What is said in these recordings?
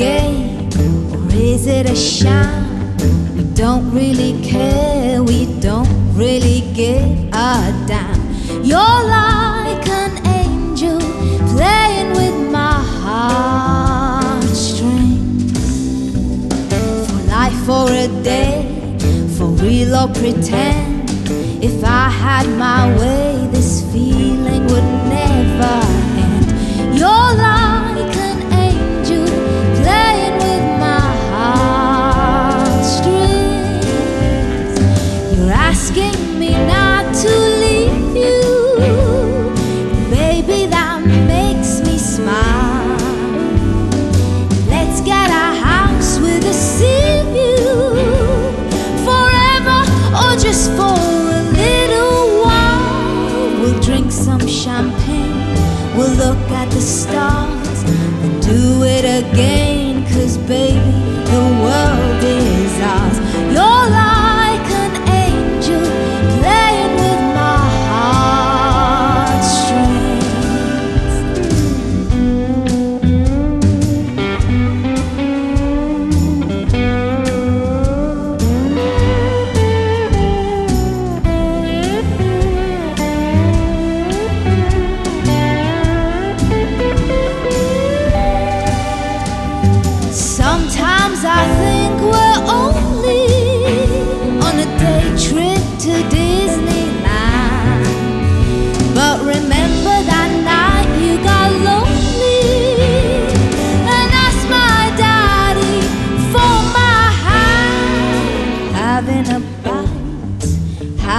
game or is it a sham? We don't really care, we don't really give a damn. You're like an angel playing with my heartstrings. For life or a day, for real or pretend. If I had my way, this feeling would never champagne, we'll look at the stars and do it again. Cause baby,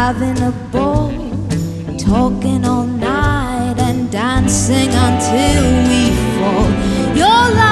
having a ball, talking all night and dancing until we fall. Your life